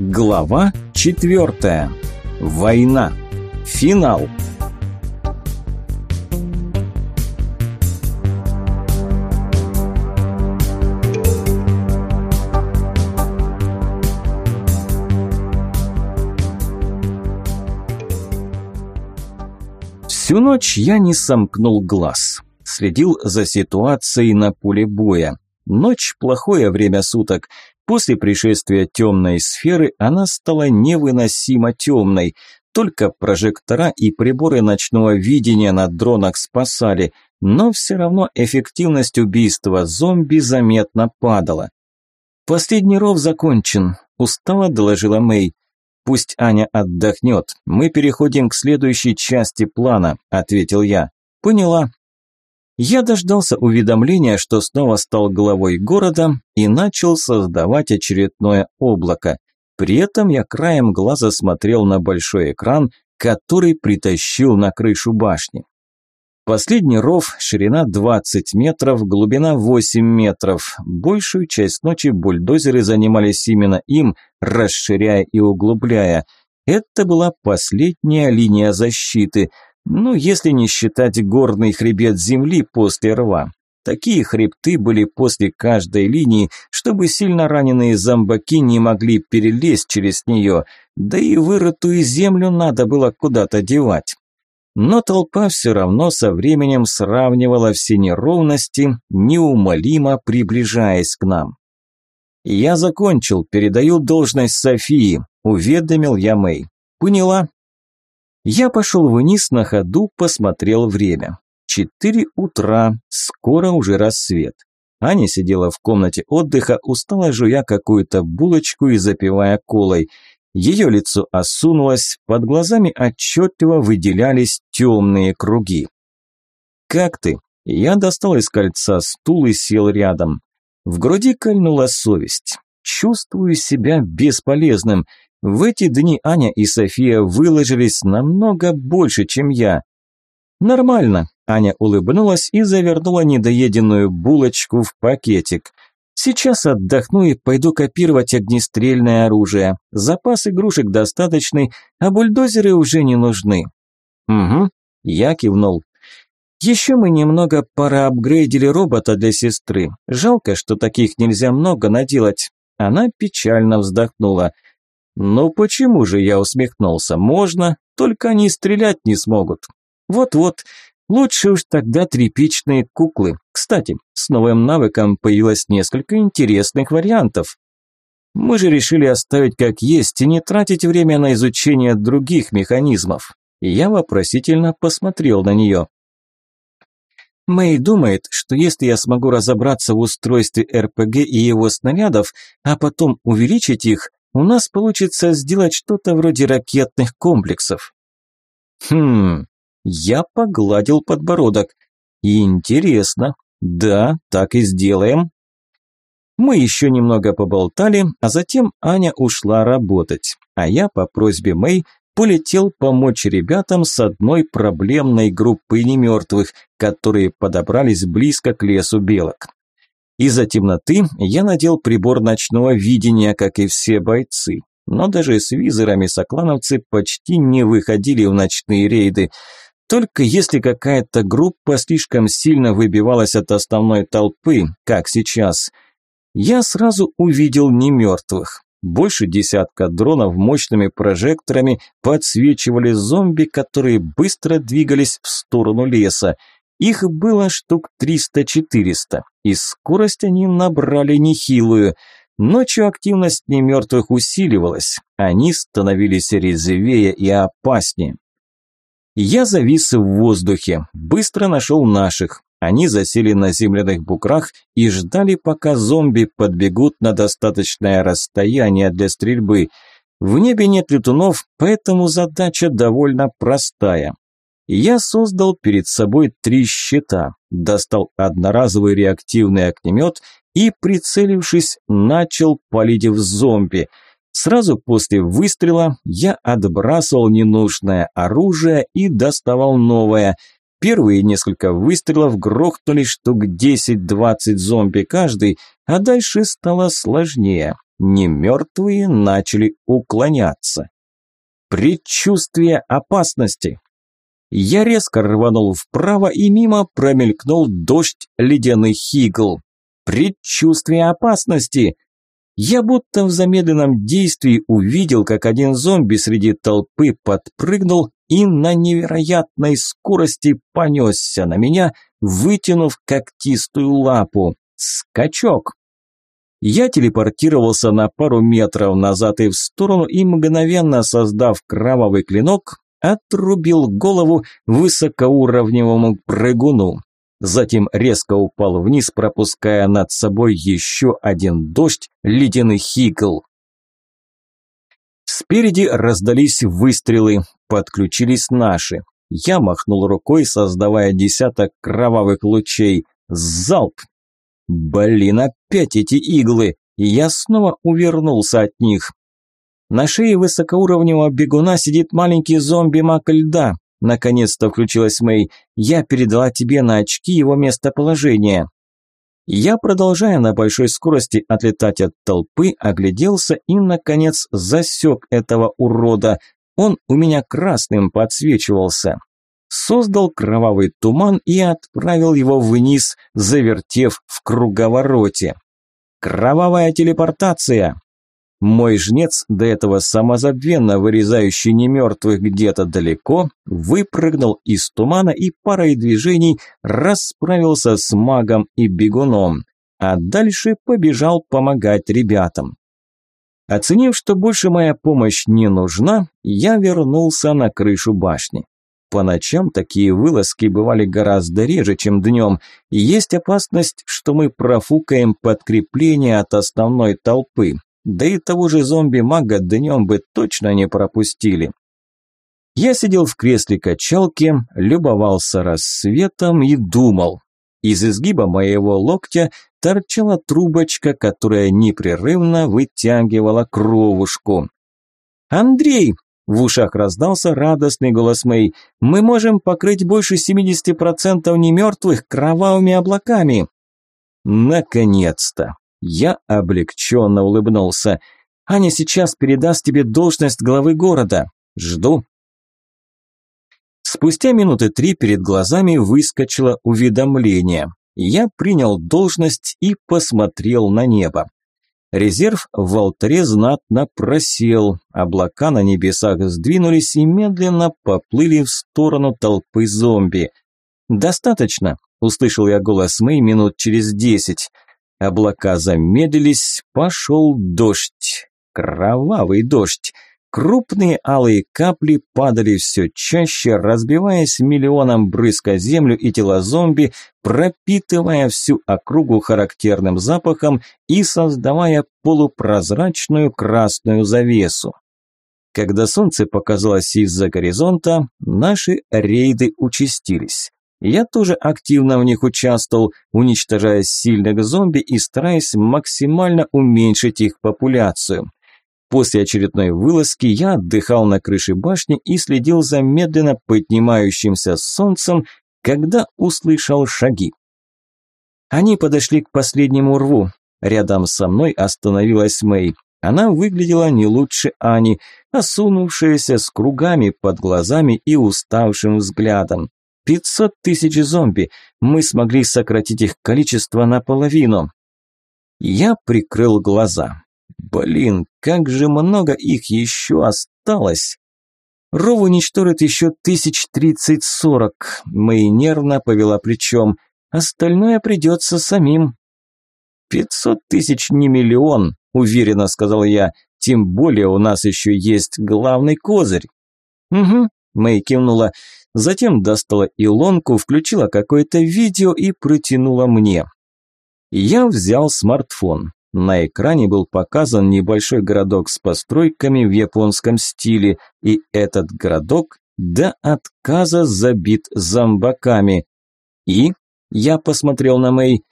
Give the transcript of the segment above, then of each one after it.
Глава четвертая. Война. Финал. Всю ночь я не сомкнул глаз. Следил за ситуацией на поле боя. Ночь – плохое время суток. После пришествия темной сферы она стала невыносимо темной. Только прожектора и приборы ночного видения на дронах спасали, но все равно эффективность убийства зомби заметно падала. «Последний ров закончен», – устало доложила Мэй. «Пусть Аня отдохнет. Мы переходим к следующей части плана», – ответил я. «Поняла», я дождался уведомления, что снова стал главой города и начал создавать очередное облако. При этом я краем глаза смотрел на большой экран, который притащил на крышу башни. Последний ров, ширина 20 метров, глубина 8 метров. Большую часть ночи бульдозеры занимались именно им, расширяя и углубляя. Это была последняя линия защиты – ну, если не считать горный хребет земли после рва. Такие хребты были после каждой линии, чтобы сильно раненые зомбаки не могли перелезть через нее, да и вырытую землю надо было куда-то девать. Но толпа все равно со временем сравнивала все неровности, неумолимо приближаясь к нам. «Я закончил, передаю должность Софии», – уведомил я Мэй. «Поняла, я пошел вниз на ходу, посмотрел время. Четыре утра, скоро уже рассвет. Аня сидела в комнате отдыха, устала жуя какую-то булочку и запивая колой. Ее лицо осунулось, под глазами отчетливо выделялись темные круги. «Как ты?» Я достал из кольца стул и сел рядом. В груди кольнула совесть. Чувствую себя бесполезным. В эти дни Аня и София выложились намного больше, чем я. Нормально. Аня улыбнулась и завернула недоеденную булочку в пакетик. Сейчас отдохну и пойду копировать огнестрельное оружие. Запас игрушек достаточный, а бульдозеры уже не нужны. Угу, я кивнул. Еще мы немного пораапгрейдили робота для сестры. Жалко, что таких нельзя много наделать. Она печально вздохнула. «Ну почему же?» – я усмехнулся. «Можно, только они стрелять не смогут». «Вот-вот, лучше уж тогда тряпичные куклы. Кстати, с новым навыком появилось несколько интересных вариантов. Мы же решили оставить как есть и не тратить время на изучение других механизмов». Я вопросительно посмотрел на нее. Мэй думает, что если я смогу разобраться в устройстве РПГ и его снарядов, а потом увеличить их, у нас получится сделать что-то вроде ракетных комплексов. Хм, я погладил подбородок. Интересно. Да, так и сделаем. Мы еще немного поболтали, а затем Аня ушла работать, а я по просьбе Мэй полетел помочь ребятам с одной проблемной группой немертвых, которые подобрались близко к лесу белок. Из-за темноты я надел прибор ночного видения, как и все бойцы. Но даже с визорами соклановцы почти не выходили в ночные рейды. Только если какая-то группа слишком сильно выбивалась от основной толпы, как сейчас, я сразу увидел немертвых. Больше десятка дронов мощными прожекторами подсвечивали зомби, которые быстро двигались в сторону леса. Их было штук 300-400, и скорость они набрали нехилую. Ночью активность немертвых усиливалась, они становились резвее и опаснее. Я завис в воздухе, быстро нашел наших. Они засели на земляных букрах и ждали, пока зомби подбегут на достаточное расстояние для стрельбы. В небе нет летунов, поэтому задача довольно простая я создал перед собой три щита, достал одноразовый реактивный огнемет и, прицелившись, начал палить в зомби. Сразу после выстрела я отбрасывал ненужное оружие и доставал новое. Первые несколько выстрелов грохнули штук 10-20 зомби каждый, а дальше стало сложнее. немертвые начали уклоняться. Предчувствие опасности. Я резко рванул вправо и мимо промелькнул дождь ледяных игл. Предчувствие опасности. Я будто в замедленном действии увидел, как один зомби среди толпы подпрыгнул и на невероятной скорости понесся на меня, вытянув когтистую лапу. Скачок. Я телепортировался на пару метров назад и в сторону и, мгновенно создав кровавый клинок, отрубил голову высокоуровневому прыгуну. Затем резко упал вниз, пропуская над собой еще один дождь ледяных игл. Спереди раздались выстрелы, подключились наши. Я махнул рукой, создавая десяток кровавых лучей. Залп! Блин, опять эти иглы! Я снова увернулся от них. На шее высокоуровневого бегуна сидит маленький зомби-маг льда. Наконец-то включилась Мэй. Я передала тебе на очки его местоположение. Я, продолжая на большой скорости отлетать от толпы, огляделся и, наконец, засек этого урода. Он у меня красным подсвечивался. Создал кровавый туман и отправил его вниз, завертев в круговороте. Кровавая телепортация. Мой жнец, до этого самозабвенно вырезающий немертвых где-то далеко, выпрыгнул из тумана и парой движений расправился с магом и бегуном, а дальше побежал помогать ребятам. Оценив, что больше моя помощь не нужна, я вернулся на крышу башни. По ночам такие вылазки бывали гораздо реже, чем днем, и есть опасность, что мы профукаем подкрепление от основной толпы, да и того же зомби-мага днем бы точно не пропустили. Я сидел в кресле качалки, любовался рассветом и думал. Из изгиба моего локтя торчала трубочка, которая непрерывно вытягивала кровушку. «Андрей!» – в ушах раздался радостный голос Мэй. «Мы можем покрыть больше 70% немертвых кровавыми облаками!» «Наконец-то!» Я облегченно улыбнулся. «Аня сейчас передаст тебе должность главы города. Жду». Спустя минуты три перед глазами выскочило уведомление. Я принял должность и посмотрел на небо. Резерв в алтаре знатно просел, облака на небесах сдвинулись и медленно поплыли в сторону толпы зомби. «Достаточно», – услышал я голос Мэй минут через десять. Облака замедлились, пошел дождь. Кровавый дождь. Крупные алые капли падали все чаще, разбиваясь миллионом брызг о землю и тела зомби, пропитывая всю округу характерным запахом и создавая полупрозрачную красную завесу. Когда солнце показалось из-за горизонта, наши рейды участились. Я тоже активно в них участвовал, уничтожая сильных зомби и стараясь максимально уменьшить их популяцию. После очередной вылазки я отдыхал на крыше башни и следил за медленно поднимающимся солнцем, когда услышал шаги. Они подошли к последнему рву. Рядом со мной остановилась Мэй. Она выглядела не лучше Ани, осунувшаяся с кругами под глазами и уставшим взглядом. Пятьсот тысяч зомби. Мы смогли сократить их количество наполовину. Я прикрыл глаза. Блин, как же много их еще осталось. Ров уничтожит еще тысяч тридцать-сорок. Мэй нервно повела плечом. Остальное придется самим. «Пятьсот тысяч не миллион», – уверенно сказал я. «Тем более у нас еще есть главный козырь». «Угу», – Мэй кивнула. Затем достала илонку, включила какое-то видео и протянула мне. Я взял смартфон. На экране был показан небольшой городок с постройками в японском стиле, и этот городок до отказа забит зомбаками. И я посмотрел на Мэй.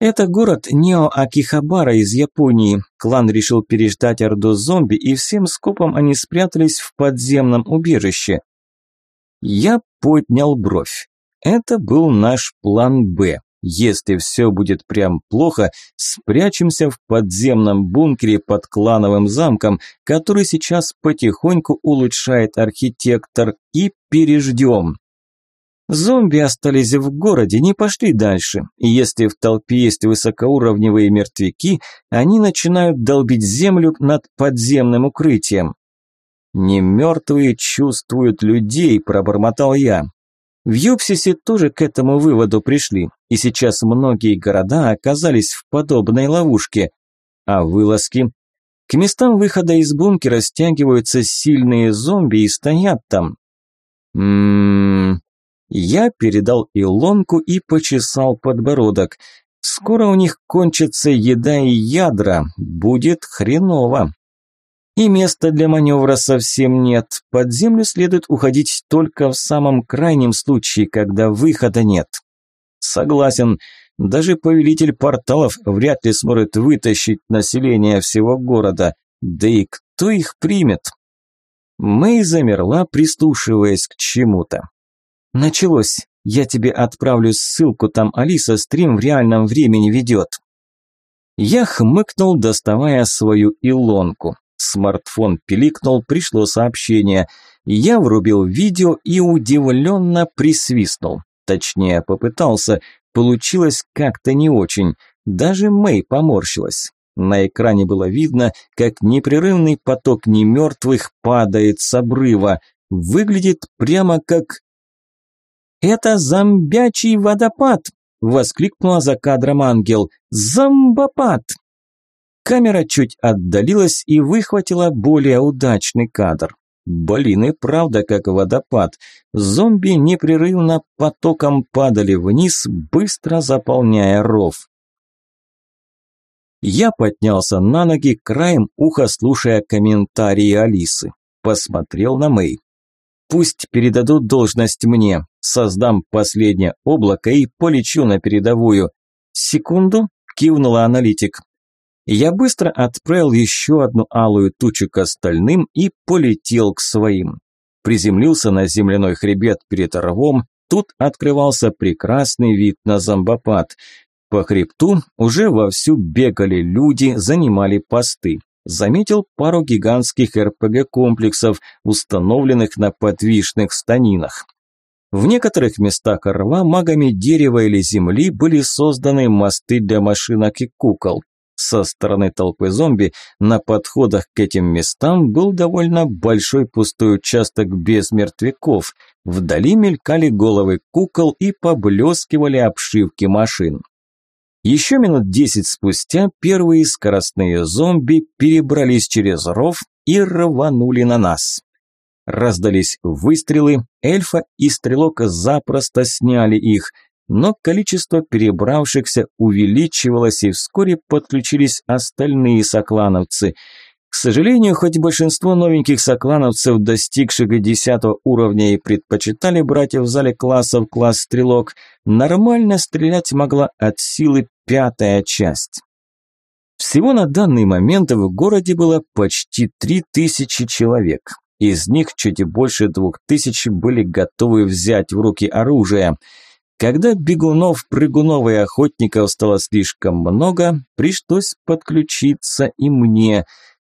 Это город Нео-Акихабара из Японии. Клан решил переждать орду зомби, и всем скопом они спрятались в подземном убежище. Я поднял бровь. Это был наш план «Б». Если все будет прям плохо, спрячемся в подземном бункере под клановым замком, который сейчас потихоньку улучшает архитектор, и переждем. Зомби остались в городе, не пошли дальше. И если в толпе есть высокоуровневые мертвяки, они начинают долбить землю над подземным укрытием. «Не мертвые чувствуют людей», – пробормотал я. В Юпсисе тоже к этому выводу пришли, и сейчас многие города оказались в подобной ловушке. А вылазки? К местам выхода из бункера стягиваются сильные зомби и стоят там. Ммм... Я передал Илонку и почесал подбородок. Скоро у них кончится еда и ядра, будет хреново. И места для маневра совсем нет. Под землю следует уходить только в самом крайнем случае, когда выхода нет. Согласен, даже повелитель порталов вряд ли сможет вытащить население всего города. Да и кто их примет? Мэй замерла, прислушиваясь к чему-то. Началось. Я тебе отправлю ссылку, там Алиса стрим в реальном времени ведет. Я хмыкнул, доставая свою илонку. Смартфон пиликнул, пришло сообщение. Я врубил видео и удивленно присвистнул. Точнее, попытался. Получилось как-то не очень. Даже Мэй поморщилась. На экране было видно, как непрерывный поток немертвых падает с обрыва. Выглядит прямо как... «Это зомбячий водопад!» – воскликнула за кадром ангел. «Зомбопад!» Камера чуть отдалилась и выхватила более удачный кадр. Блин, и правда как водопад. Зомби непрерывно потоком падали вниз, быстро заполняя ров. Я поднялся на ноги, краем уха слушая комментарии Алисы. Посмотрел на Мэй. Пусть передадут должность мне. Создам последнее облако и полечу на передовую. Секунду, кивнула аналитик. Я быстро отправил еще одну алую тучу к остальным и полетел к своим. Приземлился на земляной хребет перед рвом, тут открывался прекрасный вид на зомбопад. По хребту уже вовсю бегали люди, занимали посты. Заметил пару гигантских РПГ-комплексов, установленных на подвижных станинах. В некоторых местах рва магами дерева или земли были созданы мосты для машинок и кукол. Со стороны толпы зомби на подходах к этим местам был довольно большой пустой участок без мертвяков. Вдали мелькали головы кукол и поблескивали обшивки машин. Еще минут десять спустя первые скоростные зомби перебрались через ров и рванули на нас. Раздались выстрелы, эльфа и стрелок запросто сняли их – но количество перебравшихся увеличивалось и вскоре подключились остальные соклановцы. К сожалению, хоть большинство новеньких соклановцев, достигших 10 уровня и предпочитали братьев в зале классов класс стрелок, нормально стрелять могла от силы пятая часть. Всего на данный момент в городе было почти 3000 человек. Из них чуть больше двух тысяч были готовы взять в руки оружие – когда бегунов, прыгунов и охотников стало слишком много, пришлось подключиться и мне.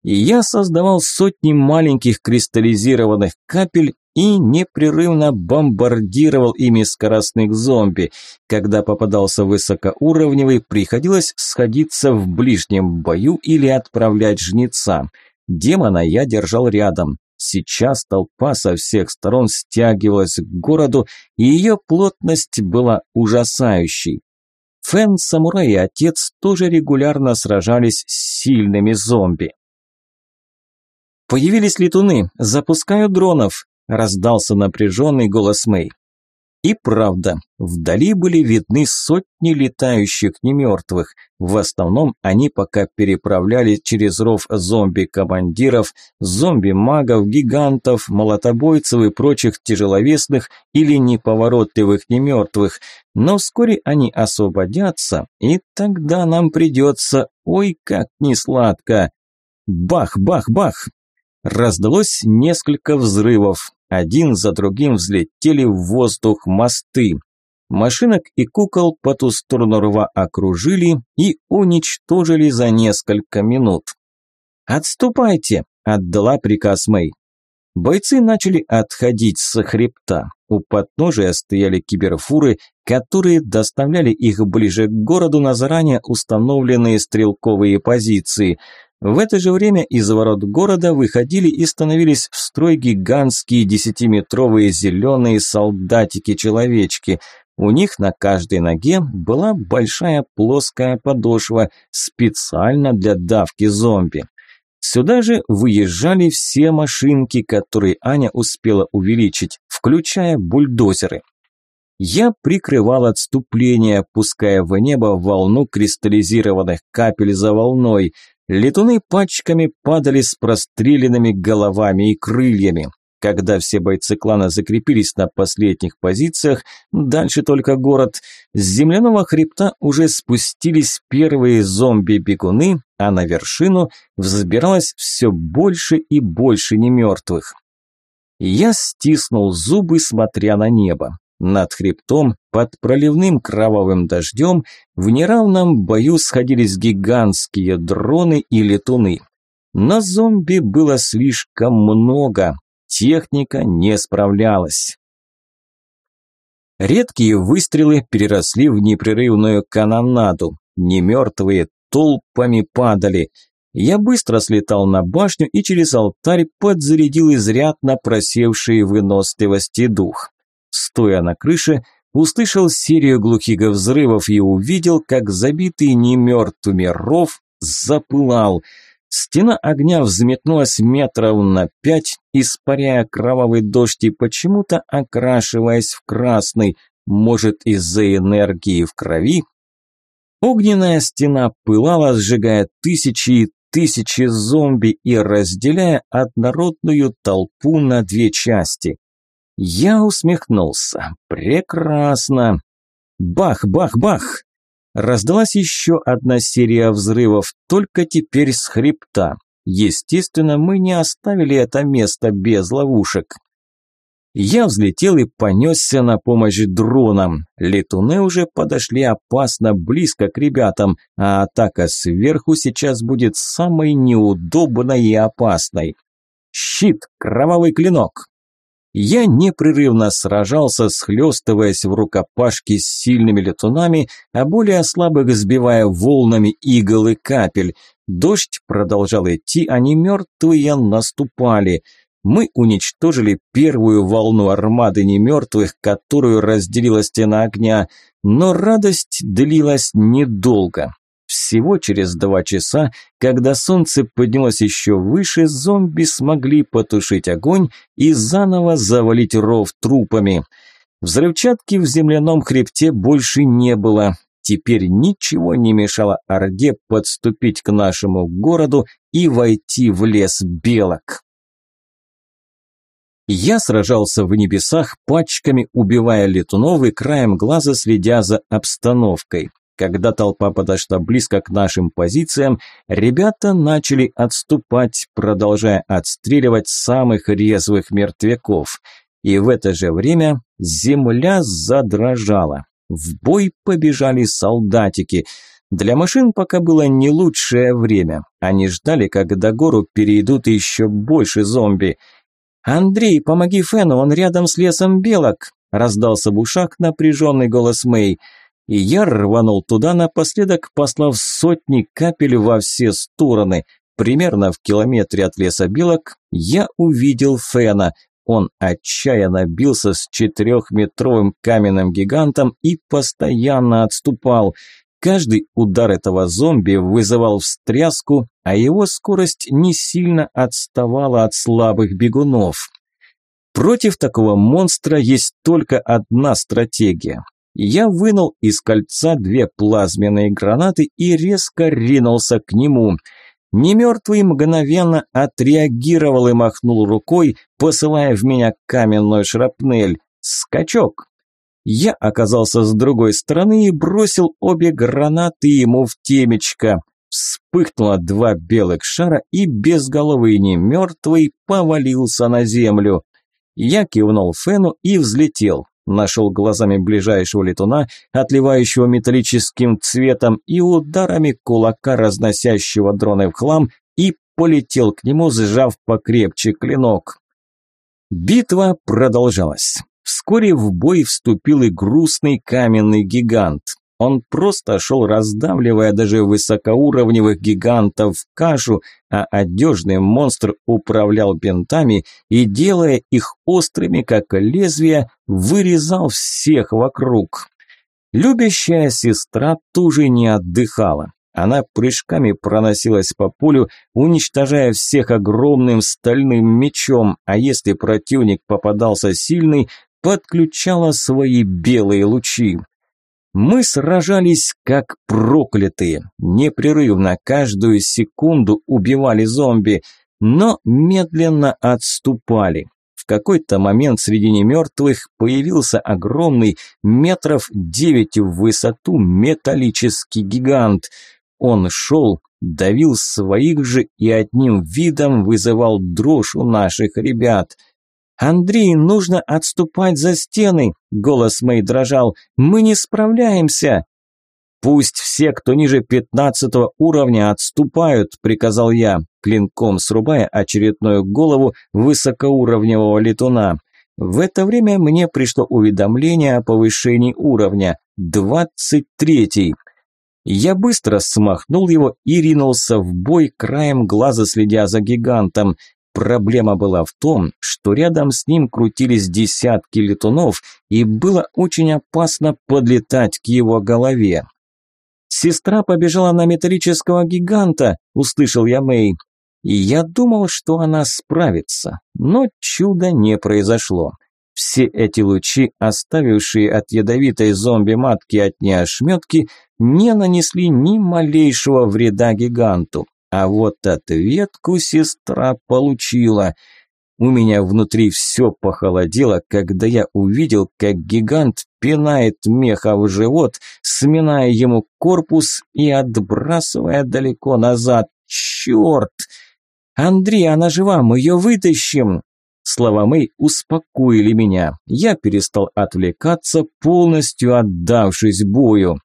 И я создавал сотни маленьких кристаллизированных капель и непрерывно бомбардировал ими скоростных зомби. Когда попадался высокоуровневый, приходилось сходиться в ближнем бою или отправлять жнеца. Демона я держал рядом. Сейчас толпа со всех сторон стягивалась к городу, и ее плотность была ужасающей. Фэн, самурай и отец тоже регулярно сражались с сильными зомби. «Появились летуны, запускаю дронов», – раздался напряженный голос Мэй. И правда, вдали были видны сотни летающих немертвых. В основном они пока переправляли через ров зомби-командиров, зомби-магов, гигантов, молотобойцев и прочих тяжеловесных или неповоротливых немертвых. Но вскоре они освободятся, и тогда нам придется, ой, как несладко. Бах-бах-бах! Раздалось несколько взрывов. Один за другим взлетели в воздух мосты. Машинок и кукол по ту сторону рва окружили и уничтожили за несколько минут. «Отступайте!» – отдала приказ Мэй. Бойцы начали отходить с хребта. У подножия стояли киберфуры, которые доставляли их ближе к городу на заранее установленные стрелковые позиции. В это же время из ворот города выходили и становились в строй гигантские десятиметровые зеленые солдатики-человечки. У них на каждой ноге была большая плоская подошва, специально для давки зомби. Сюда же выезжали все машинки, которые Аня успела увеличить, включая бульдозеры. Я прикрывал отступление, пуская в небо волну кристаллизированных капель за волной. Летуны пачками падали с простреленными головами и крыльями. Когда все бойцы клана закрепились на последних позициях, дальше только город, с земляного хребта уже спустились первые зомби-бегуны, а на вершину взбиралось все больше и больше немертвых. Я стиснул зубы, смотря на небо. Над хребтом, под проливным кровавым дождем, в неравном бою сходились гигантские дроны и летуны. На зомби было слишком много, Техника не справлялась. Редкие выстрелы переросли в непрерывную канонаду. Немертвые толпами падали. Я быстро слетал на башню и через алтарь подзарядил изрядно просевший выносливости дух. Стоя на крыше, услышал серию глухих взрывов и увидел, как забитый немертвыми ров запылал – Стена огня взметнулась метров на пять, испаряя кровавый дождь и почему-то окрашиваясь в красный, может из-за энергии в крови. Огненная стена пылала, сжигая тысячи и тысячи зомби и разделяя однородную толпу на две части. Я усмехнулся. Прекрасно. Бах, бах, бах. Раздалась еще одна серия взрывов, только теперь с хребта. Естественно, мы не оставили это место без ловушек. Я взлетел и понесся на помощь дронам. Летуны уже подошли опасно близко к ребятам, а атака сверху сейчас будет самой неудобной и опасной. Щит, кровавый клинок. Я непрерывно сражался, схлестываясь в рукопашке с сильными летунами, а более слабых сбивая волнами игл и капель. Дождь продолжал идти, а не наступали. Мы уничтожили первую волну армады немертвых, которую разделила стена огня, но радость длилась недолго. Всего через два часа, когда солнце поднялось еще выше, зомби смогли потушить огонь и заново завалить ров трупами. Взрывчатки в земляном хребте больше не было. Теперь ничего не мешало Орде подступить к нашему городу и войти в лес белок. Я сражался в небесах пачками, убивая летунов и краем глаза следя за обстановкой. Когда толпа подошла близко к нашим позициям, ребята начали отступать, продолжая отстреливать самых резвых мертвяков. И в это же время земля задрожала. В бой побежали солдатики. Для машин пока было не лучшее время. Они ждали, когда гору перейдут еще больше зомби. «Андрей, помоги Фену, он рядом с лесом белок!» – раздался в ушах напряженный голос Мэй – и я рванул туда, напоследок послав сотни капель во все стороны. Примерно в километре от леса белок я увидел Фена. Он отчаянно бился с четырехметровым каменным гигантом и постоянно отступал. Каждый удар этого зомби вызывал встряску, а его скорость не сильно отставала от слабых бегунов. Против такого монстра есть только одна стратегия я вынул из кольца две плазменные гранаты и резко ринулся к нему. Немертвый мгновенно отреагировал и махнул рукой, посылая в меня каменную шрапнель. Скачок. Я оказался с другой стороны и бросил обе гранаты ему в темечко. Вспыхнуло два белых шара, и безголовый немертвый повалился на землю. Я кивнул Фену и взлетел. Нашел глазами ближайшего летуна, отливающего металлическим цветом, и ударами кулака, разносящего дроны в хлам, и полетел к нему, сжав покрепче клинок. Битва продолжалась. Вскоре в бой вступил и грустный каменный гигант. Он просто шел, раздавливая даже высокоуровневых гигантов в кашу, а одежный монстр управлял бинтами и, делая их острыми, как лезвия, вырезал всех вокруг. Любящая сестра тоже не отдыхала. Она прыжками проносилась по полю, уничтожая всех огромным стальным мечом, а если противник попадался сильный, подключала свои белые лучи. Мы сражались как проклятые, непрерывно, каждую секунду убивали зомби, но медленно отступали. В какой-то момент среди немертвых появился огромный, метров девять в высоту, металлический гигант. Он шел, давил своих же и одним видом вызывал дрожь у наших ребят – «Андрей, нужно отступать за стены!» – голос мой дрожал. «Мы не справляемся!» «Пусть все, кто ниже пятнадцатого уровня, отступают», – приказал я, клинком срубая очередную голову высокоуровневого летуна. В это время мне пришло уведомление о повышении уровня – двадцать третий. Я быстро смахнул его и ринулся в бой, краем глаза следя за гигантом. Проблема была в том, что рядом с ним крутились десятки летунов, и было очень опасно подлетать к его голове. «Сестра побежала на металлического гиганта», – услышал я Мэй. И я думал, что она справится, но чуда не произошло. Все эти лучи, оставившие от ядовитой зомби-матки от неошметки, не нанесли ни малейшего вреда гиганту. А вот ответку сестра получила. У меня внутри все похолодело, когда я увидел, как гигант пинает меха в живот, сминая ему корпус и отбрасывая далеко назад. Черт! Андрей, она жива, мы ее вытащим! Слова Мэй успокоили меня. Я перестал отвлекаться, полностью отдавшись бою.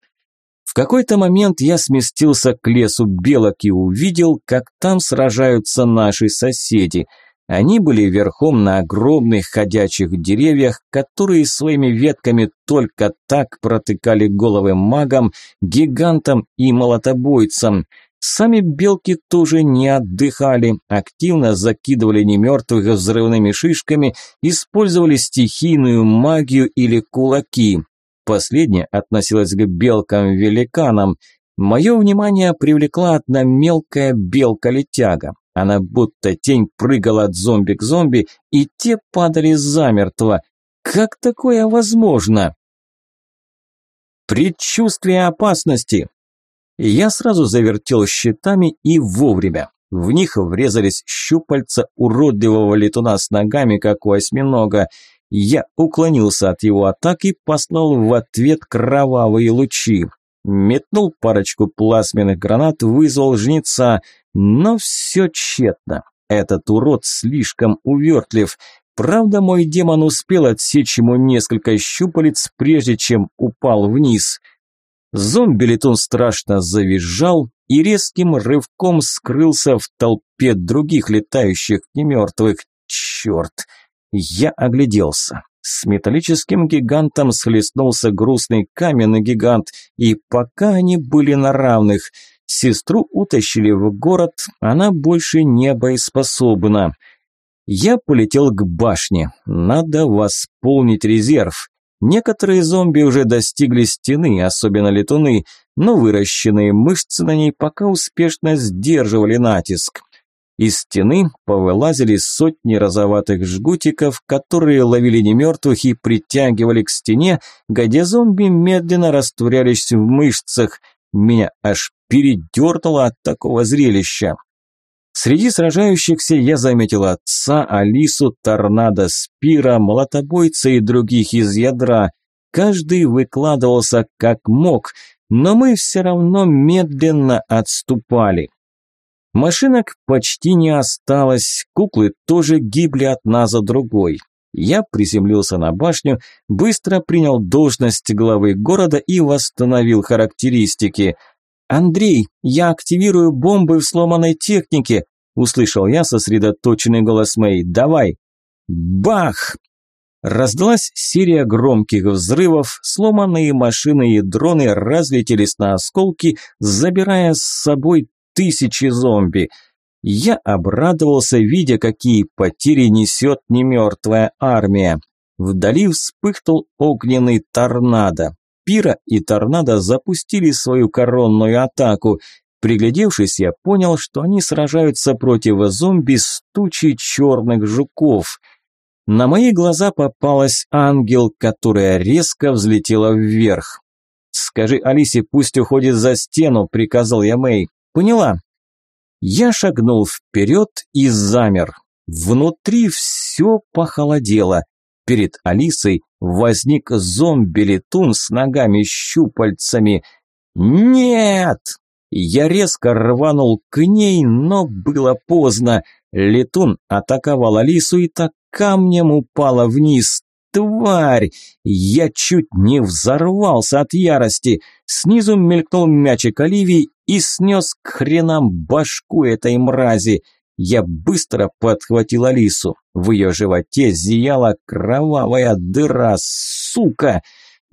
В какой-то момент я сместился к лесу белок и увидел, как там сражаются наши соседи. Они были верхом на огромных ходячих деревьях, которые своими ветками только так протыкали головы магам, гигантам и молотобойцам. Сами белки тоже не отдыхали, активно закидывали немертвых взрывными шишками, использовали стихийную магию или кулаки. Последняя относилась к белкам-великанам. Мое внимание привлекла одна мелкая белка-летяга. Она будто тень прыгала от зомби к зомби, и те падали замертво. Как такое возможно? Предчувствие опасности. Я сразу завертел щитами и вовремя. В них врезались щупальца уродливого летуна с ногами, как у осьминога. Я уклонился от его атаки и послал в ответ кровавые лучи. Метнул парочку плазменных гранат, вызвал жнеца, но все тщетно. Этот урод слишком увертлив. Правда, мой демон успел отсечь ему несколько щупалец, прежде чем упал вниз. Зомби-летун страшно завизжал и резким рывком скрылся в толпе других летающих немертвых. Черт! Я огляделся. С металлическим гигантом схлестнулся грустный каменный гигант, и пока они были на равных, сестру утащили в город, она больше не боеспособна. Я полетел к башне, надо восполнить резерв. Некоторые зомби уже достигли стены, особенно летуны, но выращенные мышцы на ней пока успешно сдерживали натиск. Из стены повылазили сотни розоватых жгутиков, которые ловили немертвых и притягивали к стене, где зомби медленно растворялись в мышцах. Меня аж передернуло от такого зрелища. Среди сражающихся я заметил отца, Алису, Торнадо, Спира, Молотобойца и других из ядра. Каждый выкладывался как мог, но мы все равно медленно отступали. Машинок почти не осталось, куклы тоже гибли одна за другой. Я приземлился на башню, быстро принял должность главы города и восстановил характеристики. «Андрей, я активирую бомбы в сломанной технике», – услышал я сосредоточенный голос Мэй. «Давай!» Бах! Раздалась серия громких взрывов, сломанные машины и дроны разлетелись на осколки, забирая с собой тысячи зомби. Я обрадовался, видя, какие потери несет немертвая армия. Вдали вспыхнул огненный торнадо. Пира и торнадо запустили свою коронную атаку. Приглядевшись, я понял, что они сражаются против зомби с тучей черных жуков – на мои глаза попалась ангел, которая резко взлетела вверх. «Скажи Алисе, пусть уходит за стену», – приказал я Мэй. «Поняла». Я шагнул вперед и замер. Внутри все похолодело. Перед Алисой возник зомби-летун с ногами-щупальцами. «Нет!» Я резко рванул к ней, но было поздно. Летун атаковал Алису и так камнем упала вниз. Тварь! Я чуть не взорвался от ярости. Снизу мелькнул мячик Оливии и снес к хренам башку этой мрази. Я быстро подхватил Алису. В ее животе зияла кровавая дыра, сука!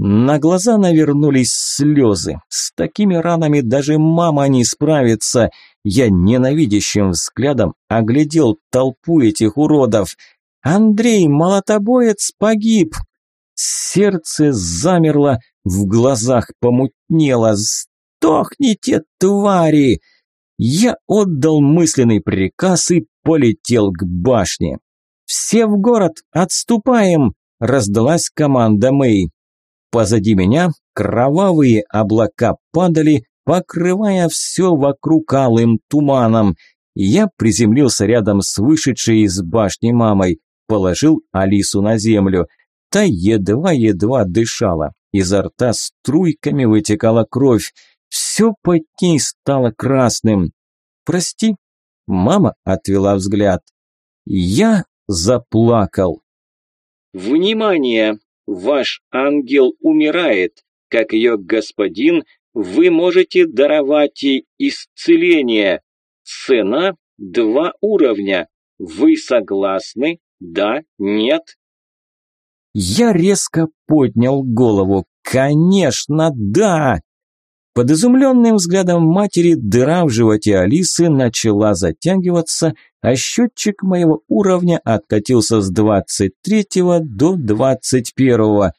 На глаза навернулись слезы. С такими ранами даже мама не справится. Я ненавидящим взглядом оглядел толпу этих уродов. Андрей, молотобоец, погиб. Сердце замерло, в глазах помутнело. Сдохните, твари! Я отдал мысленный приказ и полетел к башне. «Все в город! Отступаем!» – раздалась команда Мэй. Позади меня кровавые облака падали, покрывая все вокруг алым туманом. Я приземлился рядом с вышедшей из башни мамой положил Алису на землю. Та едва-едва дышала, изо рта струйками вытекала кровь. Все под ней стало красным. «Прости», – мама отвела взгляд. Я заплакал. «Внимание! Ваш ангел умирает. Как ее господин, вы можете даровать ей исцеление. Цена – два уровня. Вы согласны?» Да? Нет? Я резко поднял голову. Конечно, да! Под изумленным взглядом матери дыра в животе Алисы начала затягиваться, а счетчик моего уровня откатился с 23 до 21.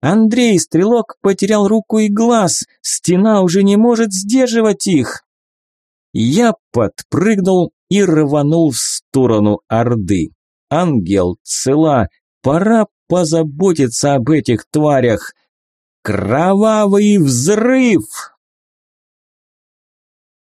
Андрей, стрелок, потерял руку и глаз, стена уже не может сдерживать их. Я подпрыгнул и рванул в сторону Орды. Ангел цела. Пора позаботиться об этих тварях. Кровавый взрыв!